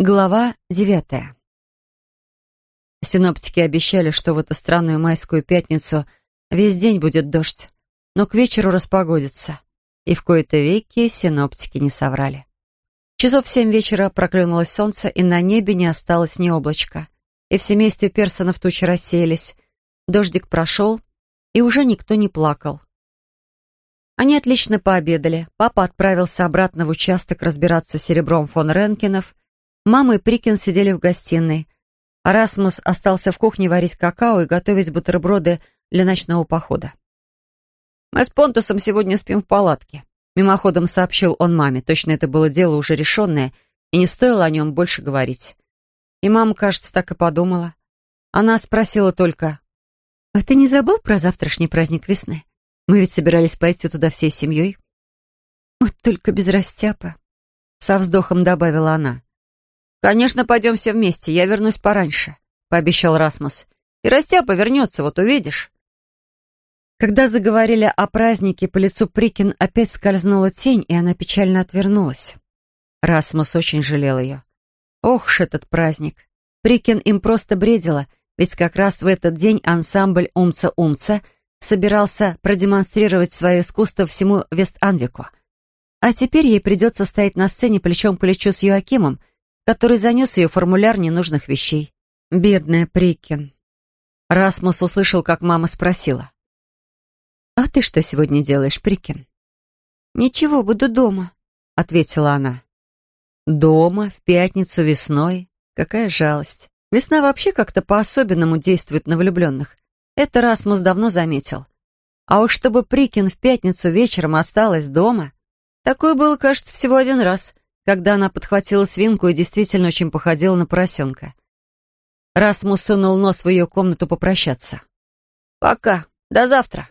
Глава девятая. Синоптики обещали, что в эту странную майскую пятницу весь день будет дождь, но к вечеру распогодится. И в кои-то веки синоптики не соврали. Часов в семь вечера проклюнулось солнце, и на небе не осталось ни облачка. И в семействе Персонов тучи рассеялись. Дождик прошел, и уже никто не плакал. Они отлично пообедали. Папа отправился обратно в участок разбираться с серебром фон Ренкинов, Мама и Прикин сидели в гостиной. Расмус остался в кухне варить какао и готовить бутерброды для ночного похода. «Мы с Понтусом сегодня спим в палатке», — мимоходом сообщил он маме. Точно это было дело уже решенное, и не стоило о нем больше говорить. И мама, кажется, так и подумала. Она спросила только, «А ты не забыл про завтрашний праздник весны? Мы ведь собирались пойти туда всей семьей». «Вот только без растяпа», — со вздохом добавила она. «Конечно, пойдем все вместе, я вернусь пораньше», — пообещал Расмус. «И Растяпа вернется, вот увидишь». Когда заговорили о празднике, по лицу Прикин опять скользнула тень, и она печально отвернулась. Расмус очень жалел ее. Ох ж этот праздник! Прикин им просто бредила, ведь как раз в этот день ансамбль «Умца-Умца» собирался продемонстрировать свое искусство всему Вест-Анвику. А теперь ей придется стоять на сцене плечом к плечу с Юакимом, который занес ее формуляр ненужных вещей. Бедная Прикин. Расмус услышал, как мама спросила. «А ты что сегодня делаешь, Прикин?» «Ничего, буду дома», — ответила она. «Дома, в пятницу, весной? Какая жалость. Весна вообще как-то по-особенному действует на влюбленных. Это Расмус давно заметил. А уж чтобы Прикин в пятницу вечером осталась дома, такое было, кажется, всего один раз — когда она подхватила свинку и действительно очень походила на поросенка. Расмус сунул нос в ее комнату попрощаться. «Пока. До завтра».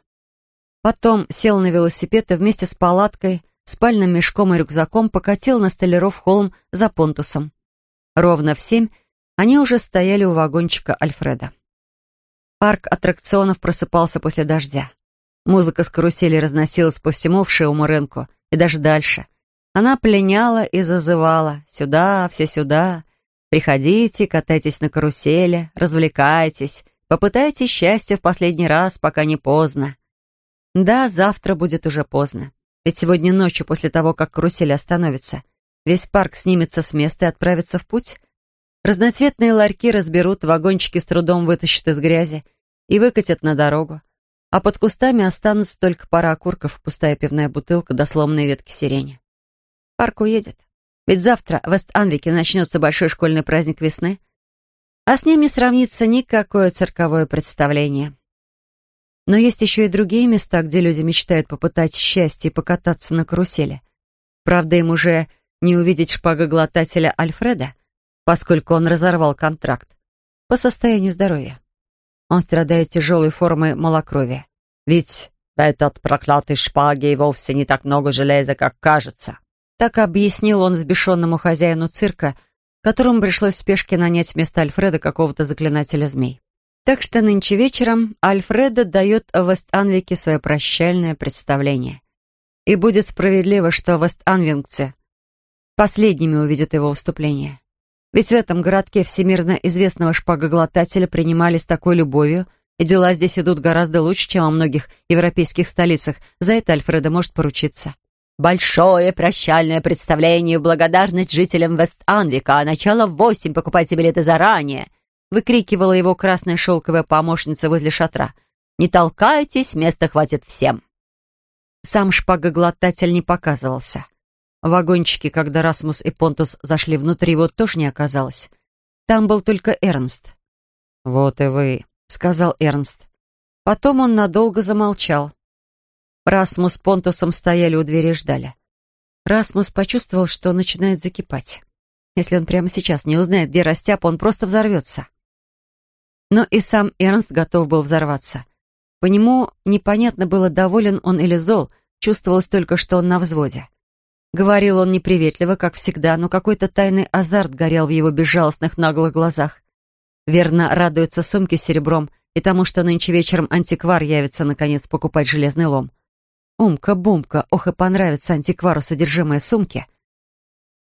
Потом сел на велосипед и вместе с палаткой, спальным мешком и рюкзаком покатил на Столяров холм за Понтусом. Ровно в семь они уже стояли у вагончика Альфреда. Парк аттракционов просыпался после дождя. Музыка с карусели разносилась по всему вшивому рынку и даже дальше — она пленяла и зазывала. «Сюда, все сюда. Приходите, катайтесь на карусели, развлекайтесь, попытайтесь счастье в последний раз, пока не поздно». Да, завтра будет уже поздно. Ведь сегодня ночью, после того, как карусель остановится, весь парк снимется с места и отправится в путь. Разноцветные ларьки разберут, вагончики с трудом вытащат из грязи и выкатят на дорогу. А под кустами останутся только пара окурков, пустая пивная бутылка до сломанной ветки сирени. Парк уедет. Ведь завтра в Вест-Анвике начнется большой школьный праздник весны, а с ним не сравнится никакое цирковое представление. Но есть еще и другие места, где люди мечтают попытать счастье и покататься на карусели. Правда, им уже не увидеть шпагоглотателя Альфреда, поскольку он разорвал контракт по состоянию здоровья. Он страдает тяжелой формой малокровия. Ведь этот проклятый шпаги вовсе не так много железа, как кажется. Так объяснил он взбешенному хозяину цирка, которому пришлось в спешке нанять вместо Альфреда какого-то заклинателя змей. Так что нынче вечером Альфреда дает в Вест-Анвике свое прощальное представление. И будет справедливо, что вест-анвингцы последними увидят его выступление. Ведь в этом городке всемирно известного шпагоглотателя принимали с такой любовью, и дела здесь идут гораздо лучше, чем во многих европейских столицах. За это Альфреда может поручиться. Большое прощальное представление в благодарность жителям Вест-Анвика. Начало в восемь, покупайте билеты заранее!» Выкрикивала его красная шелковая помощница возле шатра. «Не толкайтесь, места хватит всем!» Сам шпагоглотатель не показывался. В вагончике, когда Расмус и Понтус зашли внутрь, его тоже не оказалось. Там был только Эрнст. «Вот и вы», — сказал Эрнст. Потом он надолго замолчал. Расмус с Понтусом стояли у двери и ждали. Расмус почувствовал, что начинает закипать. Если он прямо сейчас не узнает, где Растяп, он просто взорвется. Но и сам Эрнст готов был взорваться. По нему непонятно было, доволен он или зол, чувствовалось только, что он на взводе. Говорил он неприветливо, как всегда, но какой-то тайный азарт горел в его безжалостных наглых глазах. Верно, радуется сумке серебром и тому, что нынче вечером антиквар явится, наконец, покупать железный лом. Умка-бумка, ох и понравится антиквару содержимое сумки.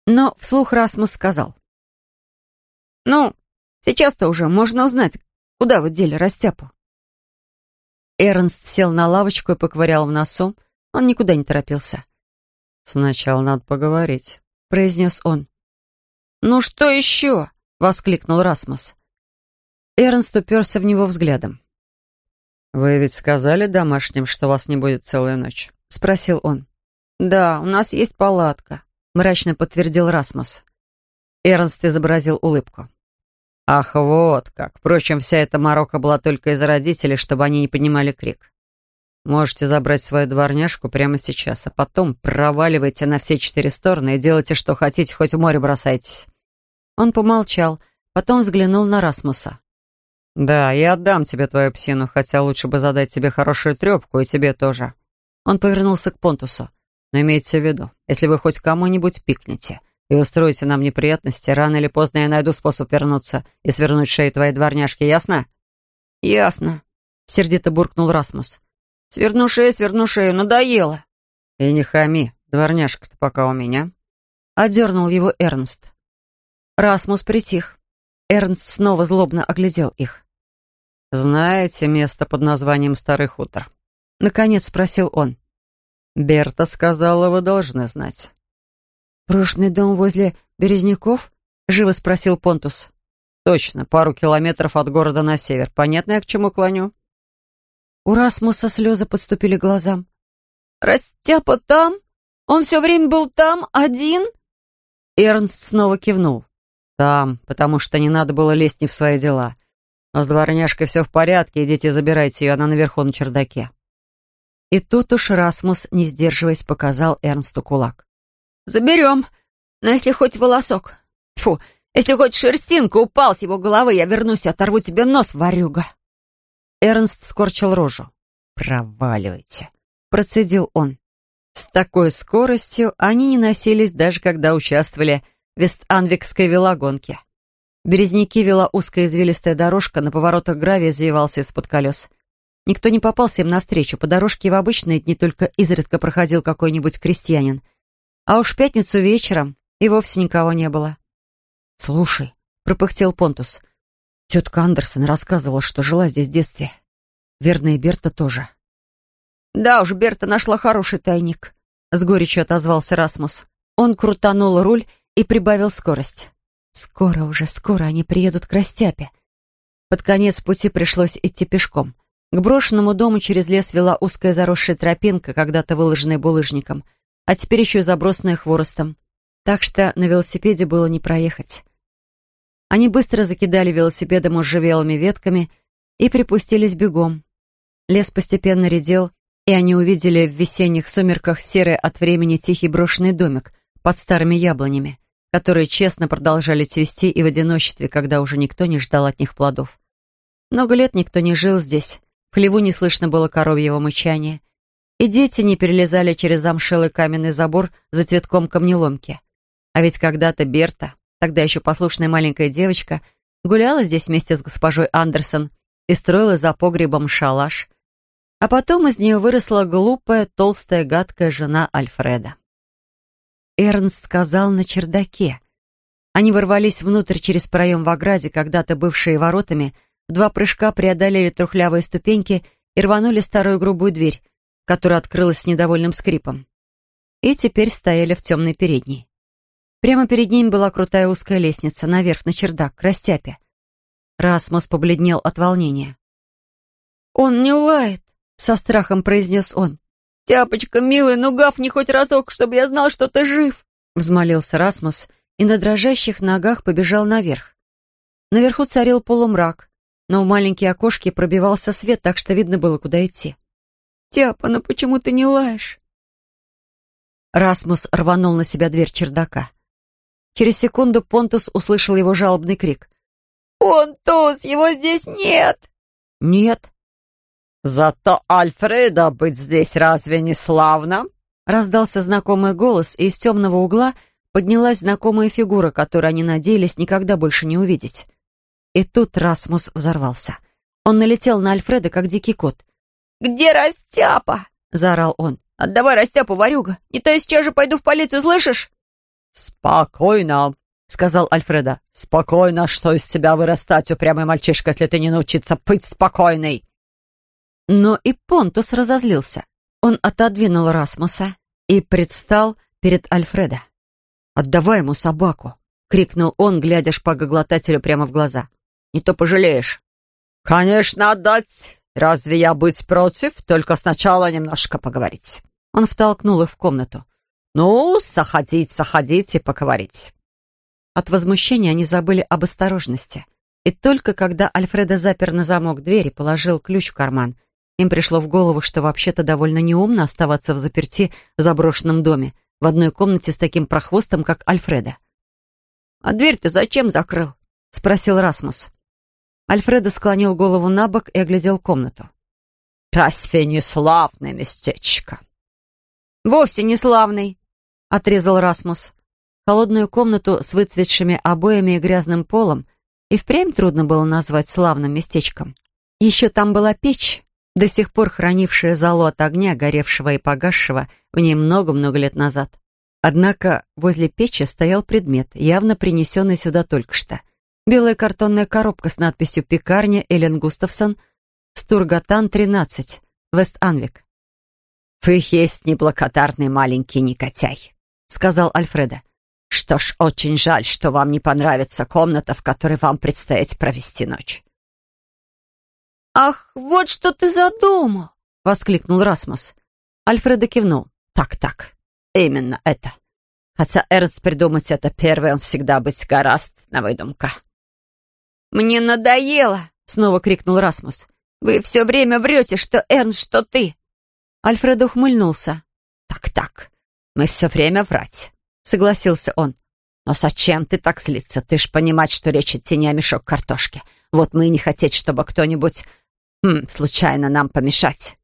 Но вслух Расмус сказал. Ну, сейчас-то уже можно узнать, куда вы дели растяпу. Эрнст сел на лавочку и поковырял в носу. Он никуда не торопился. «Сначала надо поговорить», — произнес он. «Ну что еще?» — воскликнул Расмус. Эрнст уперся в него взглядом. «Вы ведь сказали домашним, что вас не будет целую ночь?» — спросил он. «Да, у нас есть палатка», — мрачно подтвердил Расмус. Эрнст изобразил улыбку. «Ах, вот как. Впрочем, вся эта морока была только из-за родителей, чтобы они не понимали крик. Можете забрать свою дворняжку прямо сейчас, а потом проваливайте на все четыре стороны и делайте, что хотите, хоть в море бросайтесь». Он помолчал, потом взглянул на Расмуса. «Да, я отдам тебе твою псину, хотя лучше бы задать тебе хорошую трепку, и тебе тоже». Он повернулся к Понтусу. «Но имейте в виду, если вы хоть кому-нибудь пикнете и устроите нам неприятности, рано или поздно я найду способ вернуться и свернуть шею твоей дворняжки, ясно?» «Ясно», — сердито буркнул Расмус. «Сверну шею, сверну шею, надоело». «И не хами, дворняжка-то пока у меня». Одернул его Эрнст. Расмус притих. Эрнст снова злобно оглядел их. «Знаете место под названием Старый хутор?» Наконец спросил он. «Берта сказала, вы должны знать». «Брошенный дом возле Березняков?» Живо спросил Понтус. «Точно, пару километров от города на север. Понятно, я к чему клоню?» У Расмуса слезы подступили глазам. «Растяпа там? Он все время был там, один?» Эрнст снова кивнул. «Там, потому что не надо было лезть не в свои дела. Но с дворняжкой все в порядке, идите забирайте ее, она наверху на чердаке». И тут уж Расмус, не сдерживаясь, показал Эрнсту кулак. «Заберем, но если хоть волосок. Фу, если хоть шерстинка упал с его головы, я вернусь и оторву тебе нос, ворюга». Эрнст скорчил рожу. «Проваливайте», — процедил он. С такой скоростью они не носились, даже когда участвовали в Вест-Анвикской велогонке. Березняки вела узкая извилистая дорожка, на поворотах гравия завивался из-под колес. Никто не попался им навстречу, по дорожке в обычные дни только изредка проходил какой-нибудь крестьянин. А уж в пятницу вечером и вовсе никого не было. «Слушай», — пропыхтел Понтус, — «тетка Андерсон рассказывала, что жила здесь в детстве. Верно, и Берта тоже». «Да уж, Берта нашла хороший тайник», — с горечью отозвался Расмус. Он крутанул руль и прибавил скорость. Скоро уже, скоро они приедут к Растяпе. Под конец пути пришлось идти пешком. К брошенному дому через лес вела узкая заросшая тропинка, когда-то выложенная булыжником, а теперь еще и забросанная хворостом. Так что на велосипеде было не проехать. Они быстро закидали велосипеды можжевелыми ветками и припустились бегом. Лес постепенно редел, и они увидели в весенних сумерках серый от времени тихий брошенный домик под старыми яблонями которые честно продолжали цвести и в одиночестве, когда уже никто не ждал от них плодов. Много лет никто не жил здесь, в хлеву не слышно было коровьего мычания, и дети не перелезали через замшелый каменный забор за цветком камнеломки. А ведь когда-то Берта, тогда еще послушная маленькая девочка, гуляла здесь вместе с госпожой Андерсон и строила за погребом шалаш. А потом из нее выросла глупая, толстая, гадкая жена Альфреда. Эрнст сказал на чердаке. Они ворвались внутрь через проем в ограде, когда-то бывшие воротами, в два прыжка преодолели трухлявые ступеньки и рванули старую грубую дверь, которая открылась с недовольным скрипом. И теперь стояли в темной передней. Прямо перед ним была крутая узкая лестница, наверх, на чердак, к растяпе. Расмус побледнел от волнения. «Он не лает», — со страхом произнес он. «Тяпочка, милый, ну гавни хоть разок, чтобы я знал, что ты жив!» Взмолился Расмус и на дрожащих ногах побежал наверх. Наверху царил полумрак, но в маленькие окошки пробивался свет, так что видно было, куда идти. «Тяпа, ну почему ты не лаешь?» Расмус рванул на себя дверь чердака. Через секунду Понтус услышал его жалобный крик. «Понтус, его здесь нет!» «Нет», «Зато Альфреда быть здесь разве не славно?» Раздался знакомый голос, и из темного угла поднялась знакомая фигура, которую они надеялись никогда больше не увидеть. И тут Расмус взорвался. Он налетел на Альфреда, как дикий кот. «Где Растяпа?» — заорал он. «Отдавай Растяпу, ворюга! Не то я сейчас же пойду в полицию, слышишь?» «Спокойно!» — сказал Альфреда. «Спокойно, что из тебя вырастать, упрямый мальчишка, если ты не научиться быть спокойной!» Но и Понтус разозлился. Он отодвинул Расмуса и предстал перед Альфреда. «Отдавай ему собаку!» — крикнул он, глядя шпагоглотателю прямо в глаза. «Не то пожалеешь!» «Конечно, отдать! Разве я быть против? Только сначала немножко поговорить!» Он втолкнул их в комнату. «Ну, заходить, заходите, поговорить!» От возмущения они забыли об осторожности. И только когда Альфреда запер на замок дверь и положил ключ в карман, им пришло в голову, что вообще-то довольно неумно оставаться в заперти в заброшенном доме, в одной комнате с таким прохвостом, как Альфреда. «А дверь ты зачем закрыл?» — спросил Расмус. Альфреда склонил голову на бок и оглядел комнату. «Разве не славное местечко?» «Вовсе не славный», — отрезал Расмус. Холодную комнату с выцветшими обоями и грязным полом и впрямь трудно было назвать славным местечком. Еще там была печь, до сих пор хранившая залу от огня, горевшего и погасшего в ней много-много лет назад. Однако возле печи стоял предмет, явно принесенный сюда только что. Белая картонная коробка с надписью «Пекарня Эллен Густавсон», Стургатан, 13, Вест-Анвик. «Вы есть неблагодарный маленький негодяй», — сказал Альфреда. Что ж, очень жаль, что вам не понравится комната, в которой вам предстоит провести ночь. «Ах, вот что ты задумал!» — воскликнул Расмус. Альфреда кивнул. «Так-так, именно это. Хотя Эрнст придумать это первый, он всегда быть гораст на выдумка». «Мне надоело!» — снова крикнул Расмус. «Вы все время врете, что Эрнст, что ты!» Альфред ухмыльнулся. «Так-так, мы все время врать. — согласился он. «Но зачем ты так злиться? Ты ж понимать, что речь идти не о мешок картошки. Вот мы и не хотеть, чтобы кто-нибудь... Хм, случайно нам помешать».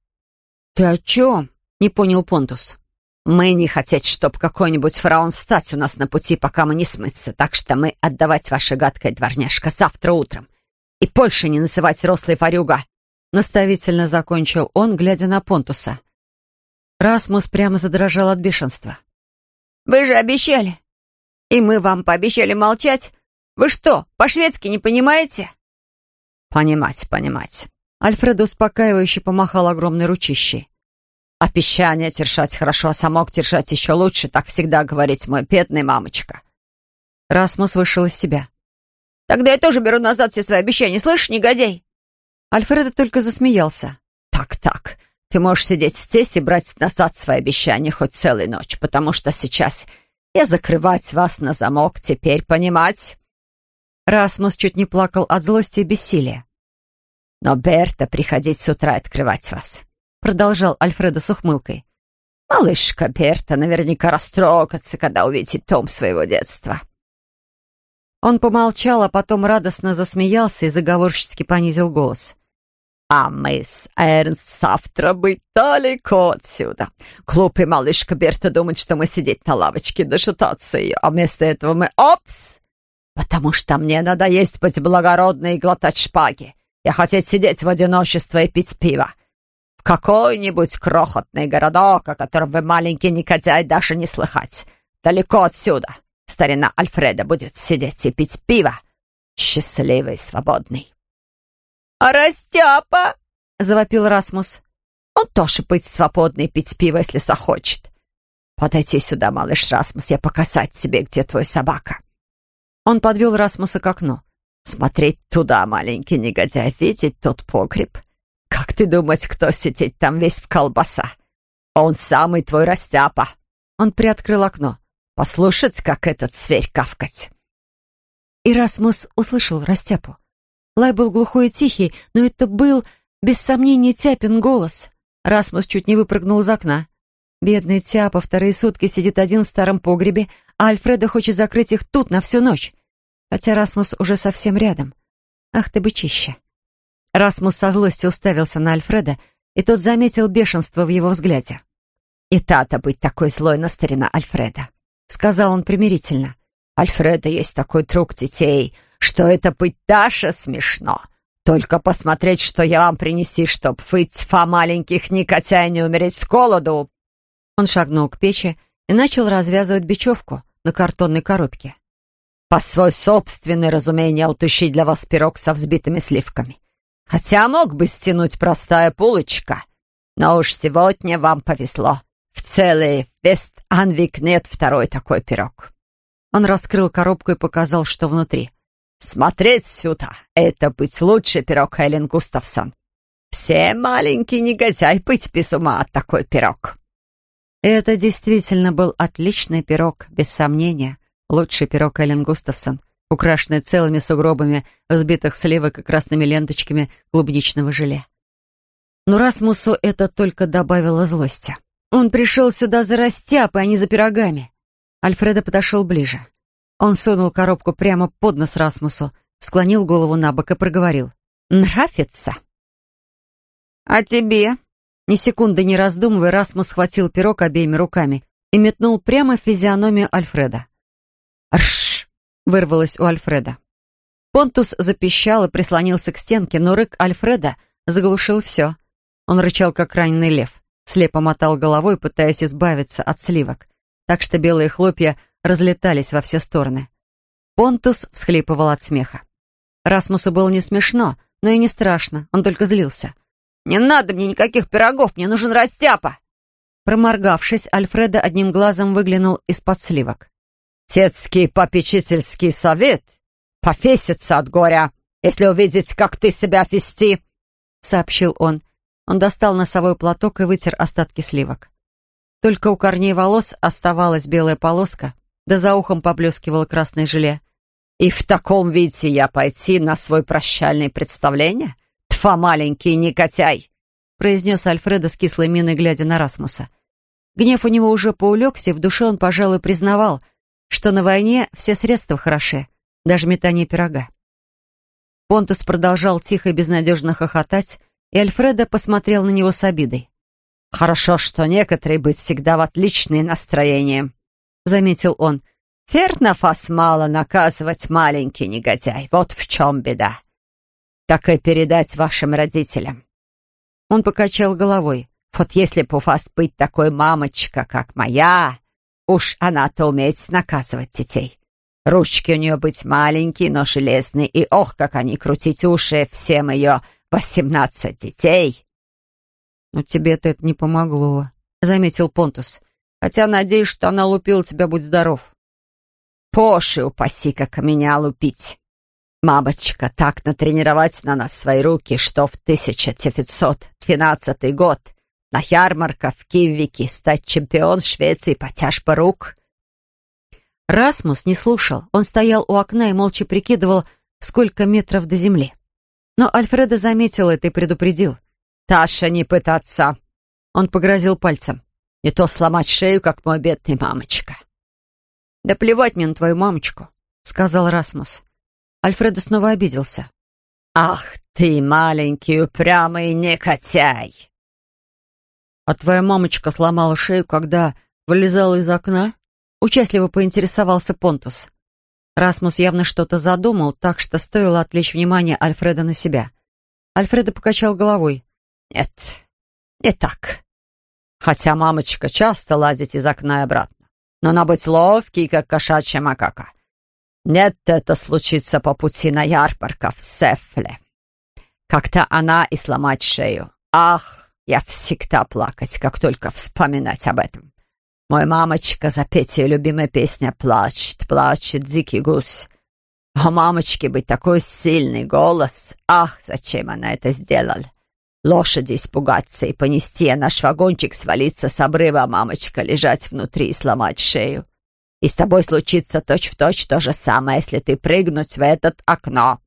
«Ты о чем?» — не понял Понтус. «Мы не хотеть, чтоб какой-нибудь фараон встать у нас на пути, пока мы не смыться, так что мы отдавать ваше гадкое дворняжка завтра утром. И больше не называть рослый фарюга!» Наставительно закончил он, глядя на Понтуса. Расмус прямо задрожал от бешенства. Вы же обещали. И мы вам пообещали молчать. Вы что, по-шведски не понимаете?» «Понимать, понимать». Альфред успокаивающе помахал огромной ручищей. «Обещание держать хорошо, а самок держать еще лучше, так всегда говорить мой бедный мамочка». Расмус вышел из себя. «Тогда я тоже беру назад все свои обещания, слышишь, негодяй?» Альфреда только засмеялся. «Так-так, ты можешь сидеть здесь и брать назад свои обещания хоть целую ночь, потому что сейчас я закрывать вас на замок, теперь понимать?» Расмус чуть не плакал от злости и бессилия. «Но Берта приходить с утра открывать вас», — продолжал Альфредо с ухмылкой. «Малышка Берта наверняка растрогается, когда увидит том своего детства». Он помолчал, а потом радостно засмеялся и заговорщицки понизил голос. А мы с Эрнст завтра быть далеко отсюда. Глупый малышка Берта думает, что мы сидеть на лавочке, дожидаться ее, а вместо этого мы опс! Потому что мне надо есть быть благородной и глотать шпаги. Я хотеть сидеть в одиночестве и пить пиво. В какой-нибудь крохотный городок, о котором вы маленький негодяй даже не слыхать. Далеко отсюда. Старина Альфреда будет сидеть и пить пиво. Счастливый и свободный. «А Растяпа?» — завопил Расмус. «Он тоже быть свободный пить пиво, если захочет. Подойти сюда, малыш Расмус, я показать тебе, где твой собака». Он подвел Расмуса к окну. «Смотреть туда, маленький негодяй, видеть тот погреб. Как ты думать, кто сидит там весь в колбаса? Он самый твой Растяпа». Он приоткрыл окно. «Послушать, как этот зверь кавкать». И Расмус услышал Растяпу. Лай был глухой и тихий, но это был, без сомнения, Тяпин голос. Расмус чуть не выпрыгнул из окна. Бедный Тяпа вторые сутки сидит один в старом погребе, а Альфреда хочет закрыть их тут на всю ночь. Хотя Расмус уже совсем рядом. Ах ты бычище. Расмус со злостью уставился на Альфреда, и тот заметил бешенство в его взгляде. «И та-то быть такой злой на старина Альфреда», — сказал он примирительно. «Альфреда есть такой друг детей, что это быть Даша смешно. Только посмотреть, что я вам принеси, чтоб вы, тьфа маленьких никотя, не умереть с голоду!» Он шагнул к печи и начал развязывать бечевку на картонной коробке. По свой собственный разумение утащить для вас пирог со взбитыми сливками. Хотя мог бы стянуть простая булочка, но уж сегодня вам повезло. В целый Вест-Анвик нет второй такой пирог». Он раскрыл коробку и показал, что внутри. «Смотреть сюда! Это быть лучший пирог Эллен Густавсон. Все маленький негодяй быть без ума от такой пирог». Это действительно был отличный пирог, без сомнения. Лучший пирог Эллен Густавсон, украшенный целыми сугробами взбитых сливок и красными ленточками клубничного желе. Но Расмусу это только добавило злости. Он пришел сюда за растяпой, а не за пирогами. Альфреда подошел ближе. Он сунул коробку прямо под нос Расмусу, склонил голову на бок и проговорил. «Нравится?» «А тебе?» Ни секунды не раздумывая, Расмус схватил пирог обеими руками и метнул прямо в физиономию Альфреда. «Рш!» — вырвалось у Альфреда. Понтус запищал и прислонился к стенке, но рык Альфреда заглушил все. Он рычал, как раненый лев, слепо мотал головой, пытаясь избавиться от сливок, так что белые хлопья разлетались во все стороны. Понтус всхлипывал от смеха. Расмусу было не смешно, но и не страшно, он только злился. «Не надо мне никаких пирогов, мне нужен растяпа!» Проморгавшись, Альфреда одним глазом выглянул из-под сливок. Детский попечительский совет пофесится от горя, если увидеть, как ты себя вести», — сообщил он. Он достал носовой платок и вытер остатки сливок. Только у корней волос оставалась белая полоска, да за ухом поблескивало красное желе. «И в таком виде я пойти на свой прощальное представление? Тфа, маленький негодяй!» — произнес Альфредо с кислой миной, глядя на Расмуса. Гнев у него уже поулегся, в душе он, пожалуй, признавал — что на войне все средства хороши, даже метание пирога. Понтус продолжал тихо и безнадежно хохотать, и Альфредо посмотрел на него с обидой. «Хорошо, что некоторые быть всегда в отличное настроение», — заметил он. «Ферт фас мало наказывать, маленький негодяй. Вот в чем беда. Так и передать вашим родителям». Он покачал головой. «Вот если бы у вас быть такой мамочка, как моя, Уж она-то умеет наказывать детей. Ручки у нее быть маленькие, но железные, и ох, как они крутить уши всем ее восемнадцать детей. «Но тебе-то это не помогло», — заметил Понтус. «Хотя надеюсь, что она лупила тебя, будь здоров». «Поши упаси, как меня лупить!» Мамочка так натренировать на нас свои руки, что в 1912 год на ярмарках в Кивике стать чемпион Швеции по тяжбе рук. Расмус не слушал. Он стоял у окна и молча прикидывал, сколько метров до земли. Но Альфреда заметил это и предупредил. «Таша, не пытаться!» Он погрозил пальцем. «Не то сломать шею, как мой бедный мамочка». «Да плевать мне на твою мамочку», — сказал Расмус. Альфреда снова обиделся. «Ах ты, маленький упрямый некотяй!» «А твоя мамочка сломала шею, когда вылезала из окна?» Участливо поинтересовался Понтус. Расмус явно что-то задумал, так что стоило отвлечь внимание Альфреда на себя. Альфреда покачал головой. «Нет, не так. Хотя мамочка часто лазит из окна и обратно. Но она быть ловкий, как кошачья макака. Нет, это случится по пути на ярмарка в Сефле. Как-то она и сломать шею. Ах, я всегда плакать, как только вспоминать об этом. Мой мамочка запеть ее любимая песня «Плачет, плачет дикий гусь». А мамочке быть такой сильный голос. Ах, зачем она это сделала? Лошади испугаться и понести, а наш вагончик свалиться с обрыва, а мамочка лежать внутри и сломать шею. И с тобой случится точь-в-точь точь то же самое, если ты прыгнуть в этот окно.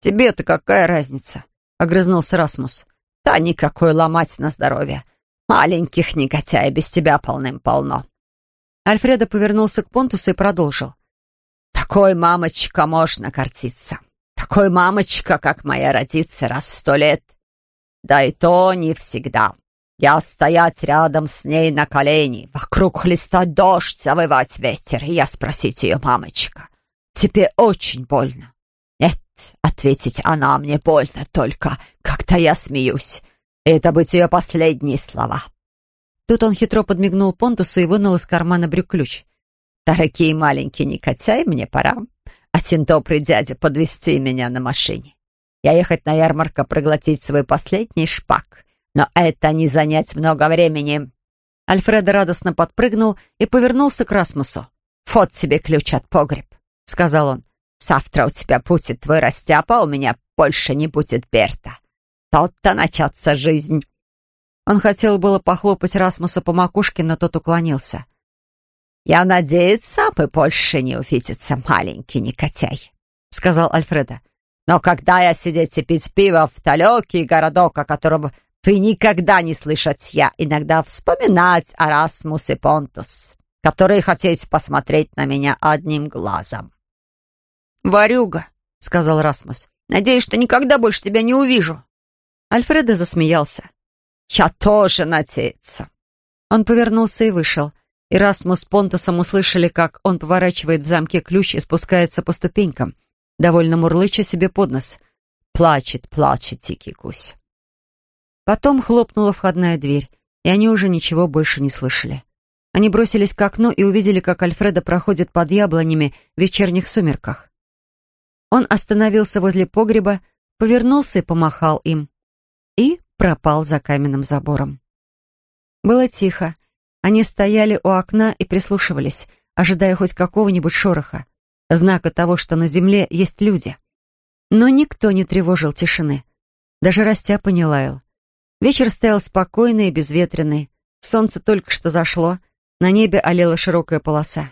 «Тебе-то какая разница?» — огрызнулся Расмус. Да никакой ломать на здоровье. Маленьких негодяй без тебя полным-полно. Альфредо повернулся к Понтусу и продолжил. Такой мамочка можно гордиться. Такой мамочка, как моя, родится раз в сто лет. Да и то не всегда. Я стоять рядом с ней на колени, вокруг хлестать дождь, завывать ветер, и я спросить ее, мамочка, тебе очень больно? Ответить она мне больно только, как-то я смеюсь. Это быть ее последние слова. Тут он хитро подмигнул Понтусу и вынул из кармана брюк ключ. Дорогие маленькие негодяи, мне пора. А синтопрый дядя подвести меня на машине. Я ехать на ярмарку проглотить свой последний шпак. Но это не занять много времени». Альфреда радостно подпрыгнул и повернулся к Расмусу. «Вот тебе ключ от погреб», — сказал он. «Завтра у тебя будет твой растяпа, а у меня больше не будет Берта. Тот-то начаться жизнь». Он хотел было похлопать Расмуса по макушке, но тот уклонился. «Я надеюсь, мы больше не увидится, маленький некотяй», — сказал Альфреда. «Но когда я сидеть и пить пиво в далекий городок, о котором вы никогда не слышать, я иногда вспоминать Арасмус и Понтус, которые хотите посмотреть на меня одним глазом». «Варюга», — сказал Расмус. «Надеюсь, что никогда больше тебя не увижу». Альфреда засмеялся. «Я тоже надеюсь». Он повернулся и вышел. Ирасмус с Понтусом услышали, как он поворачивает в замке ключ и спускается по ступенькам, довольно мурлыча себе под нос. «Плачет, плачет дикий гусь». Потом хлопнула входная дверь, и они уже ничего больше не слышали. Они бросились к окну и увидели, как Альфреда проходит под яблонями в вечерних сумерках. Он остановился возле погреба, повернулся и помахал им. И пропал за каменным забором. Было тихо. Они стояли у окна и прислушивались, ожидая хоть какого-нибудь шороха, знака того, что на земле есть люди. Но никто не тревожил тишины. Даже Растяпа не лаял. Вечер стоял спокойный и безветренный. Солнце только что зашло, на небе олела широкая полоса.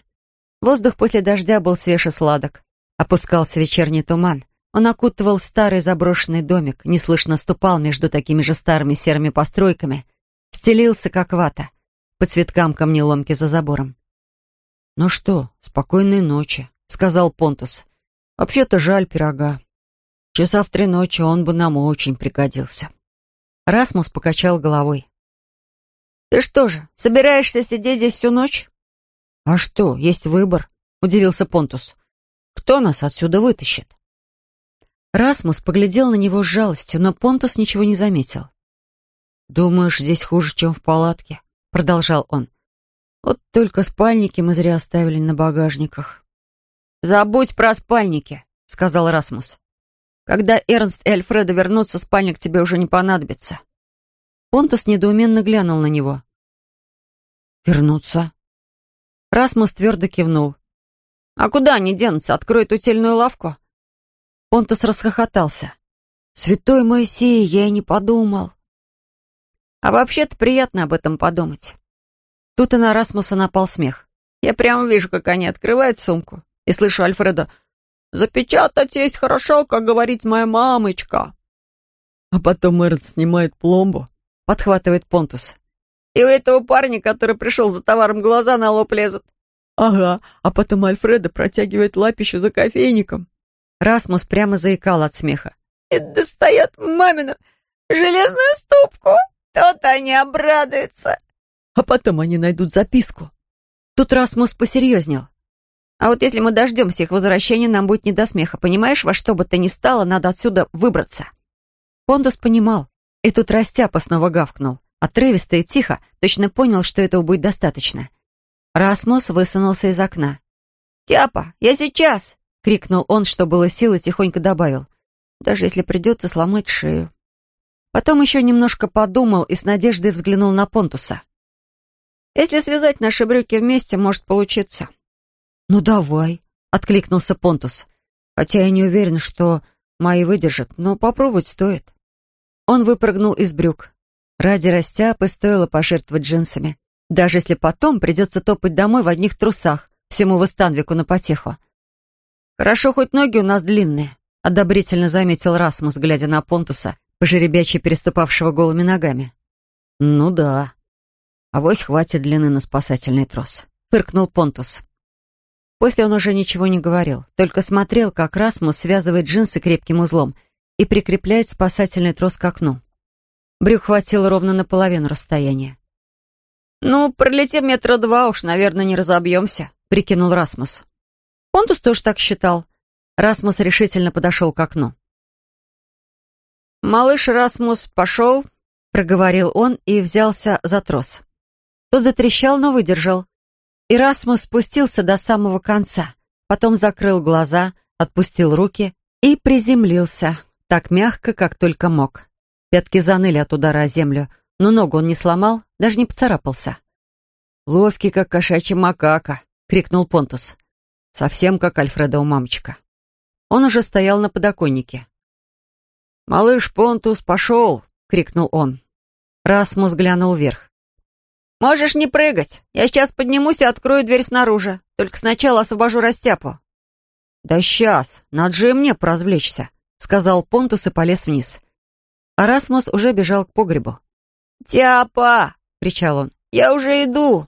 Воздух после дождя был свеж и сладок. Опускался вечерний туман. Он окутывал старый заброшенный домик, неслышно ступал между такими же старыми серыми постройками, стелился, как вата по цветкам камнеломки за забором. «Ну что, спокойной ночи», — сказал Понтус. «Вообще-то жаль пирога. Часа в три ночи он бы нам очень пригодился». Расмус покачал головой. «Ты что же, собираешься сидеть здесь всю ночь?» «А что, есть выбор», — удивился Понтус. «Кто нас отсюда вытащит?» Расмус поглядел на него с жалостью, но Понтус ничего не заметил. «Думаешь, здесь хуже, чем в палатке?» продолжал он. Вот только спальники мы зря оставили на багажниках. «Забудь про спальники», — сказал Расмус. «Когда Эрнст и Альфреда вернутся, спальник тебе уже не понадобится». Понтус недоуменно глянул на него. «Вернуться?» Расмус твердо кивнул. «А куда они денутся? Откроют утельную лавку?» Понтус расхохотался. «Святой Моисей, я и не подумал». А вообще-то приятно об этом подумать. Тут и на Расмуса напал смех. Я прямо вижу, как они открывают сумку. И слышу Альфреда «Запечатать есть хорошо, как говорит моя мамочка». А потом Эрнст снимает пломбу, подхватывает Понтус. И у этого парня, который пришел за товаром, глаза на лоб лезут. Ага, а потом Альфреда протягивает лапищу за кофейником. Расмус прямо заикал от смеха. И достает мамину железную ступку. То-то они обрадуются. А потом они найдут записку. Тут Расмус посерьезнел. А вот если мы дождемся их возвращения, нам будет не до смеха. Понимаешь, во что бы то ни стало, надо отсюда выбраться. Пондус понимал. И тут Растяпа снова гавкнул. Отрывисто и тихо, точно понял, что этого будет достаточно. Расмус высунулся из окна. «Тяпа, я сейчас!» — крикнул он, что было силы, тихонько добавил. «Даже если придется сломать шею». Потом еще немножко подумал и с надеждой взглянул на Понтуса. «Если связать наши брюки вместе, может получиться». «Ну давай», — откликнулся Понтус. «Хотя я не уверен, что мои выдержат, но попробовать стоит». Он выпрыгнул из брюк. Ради растяпы стоило пожертвовать джинсами. Даже если потом придется топать домой в одних трусах, всему Вестанвику на потеху. «Хорошо, хоть ноги у нас длинные», — одобрительно заметил Расмус, глядя на Понтуса, пожеребячий переступавшего голыми ногами. «Ну да. Авось хватит длины на спасательный трос», — фыркнул Понтус. После он уже ничего не говорил, только смотрел, как Расмус связывает джинсы крепким узлом и прикрепляет спасательный трос к окну. Брюк хватило ровно наполовину расстояния. «Ну, пролетим метра два уж, наверное, не разобьемся», — прикинул Расмус. Понтус тоже так считал. Расмус решительно подошел к окну. «Малыш Расмус пошел», — проговорил он и взялся за трос. Тот затрещал, но выдержал. Ирасмус спустился до самого конца, потом закрыл глаза, отпустил руки и приземлился, так мягко, как только мог. Пятки заныли от удара о землю, но ногу он не сломал, даже не поцарапался. «Ловкий, как кошачья макака!» — крикнул Понтус. Совсем как Альфреда у мамочка. Он уже стоял на подоконнике. «Малыш Понтус, пошел!» — крикнул он. Расмус глянул вверх. «Можешь не прыгать. Я сейчас поднимусь и открою дверь снаружи. Только сначала освобожу растяпу». «Да сейчас. Надо же и мне поразвлечься», — сказал Понтус и полез вниз. А Расмус уже бежал к погребу. «Тяпа!» — кричал он. «Я уже иду!»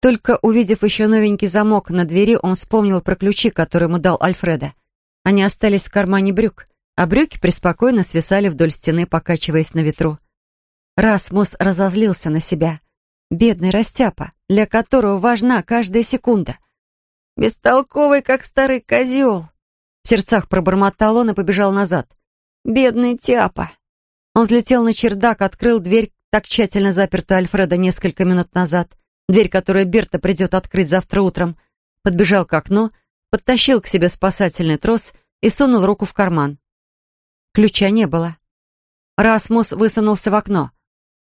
Только увидев еще новенький замок на двери, он вспомнил про ключи, которые ему дал Альфреда. Они остались в кармане брюк, а брюки преспокойно свисали вдоль стены, покачиваясь на ветру. Расмус разозлился на себя. Бедный растяпа, для которого важна каждая секунда. «Бестолковый, как старый козел!» В сердцах пробормотал он и побежал назад. «Бедный тяпа!» Он взлетел на чердак, открыл дверь, так тщательно запертую Альфреда несколько минут назад, дверь, которую Берта придет открыть завтра утром, подбежал к окну, подтащил к себе спасательный трос и сунул руку в карман. Ключа не было. Расмус высунулся в окно.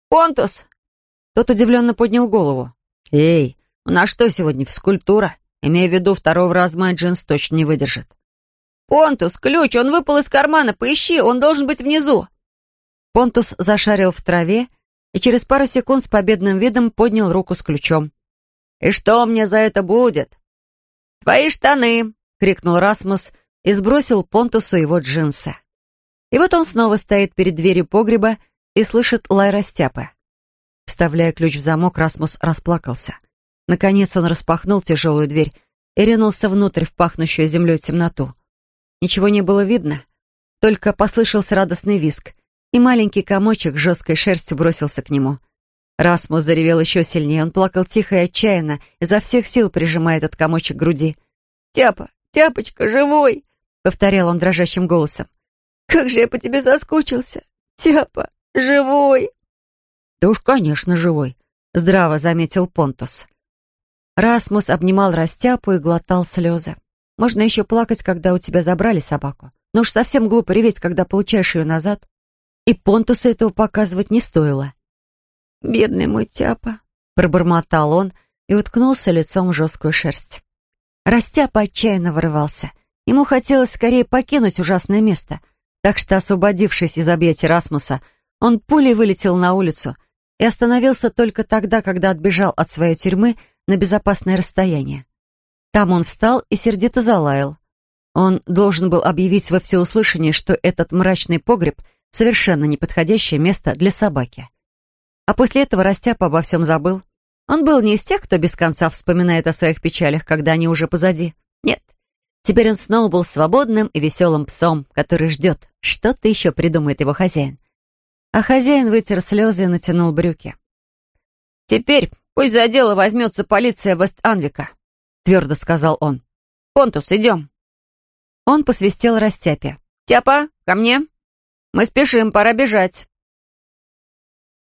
«Понтус!» Тот удивленно поднял голову. «Эй, у нас что сегодня, физкультура? Имея в виду, второго раза мой джинс точно не выдержит». «Понтус, ключ, он выпал из кармана, поищи, он должен быть внизу». Понтус зашарил в траве и через пару секунд с победным видом поднял руку с ключом. «И что мне за это будет?» «Твои штаны!» — крикнул Расмус и сбросил Понтусу его джинсы. И вот он снова стоит перед дверью погреба и слышит лай растяпы. Вставляя ключ в замок, Расмус расплакался. Наконец он распахнул тяжелую дверь и ринулся внутрь в пахнущую землей темноту. Ничего не было видно, только послышался радостный визг, и маленький комочек жесткой шерстью бросился к нему. Расмус заревел еще сильнее, он плакал тихо и отчаянно, изо всех сил прижимая этот комочек к груди. «Тяпа, тяпочка, живой!» — повторял он дрожащим голосом. «Как же я по тебе соскучился! Тяпа, живой!» «Да уж, конечно, живой», — здраво заметил Понтус. Расмус обнимал растяпу и глотал слезы. Можно еще плакать, когда у тебя забрали собаку. Но уж совсем глупо реветь, когда получаешь ее назад. И Понтусу этого показывать не стоило. «Бедный мой тяпа», — пробормотал он и уткнулся лицом в жесткую шерсть. Растяпа отчаянно вырывался. Ему хотелось скорее покинуть ужасное место, так что, освободившись из объятий Расмуса, он пулей вылетел на улицу и остановился только тогда, когда отбежал от своей тюрьмы на безопасное расстояние. Там он встал и сердито залаял. Он должен был объявить во всеуслышание, что этот мрачный погреб — совершенно неподходящее место для собаки. А после этого Растяпа обо всем забыл. Он был не из тех, кто без конца вспоминает о своих печалях, когда они уже позади. Нет. Теперь он снова был свободным и веселым псом, который ждет, что-то еще придумает его хозяин. А хозяин вытер слезы и натянул брюки. «Теперь пусть за дело возьмется полиция Вест-Анвика», — твердо сказал он. «Понтус, идем». Он посвистел растяпе. «Тяпа, ко мне. Мы спешим, пора бежать».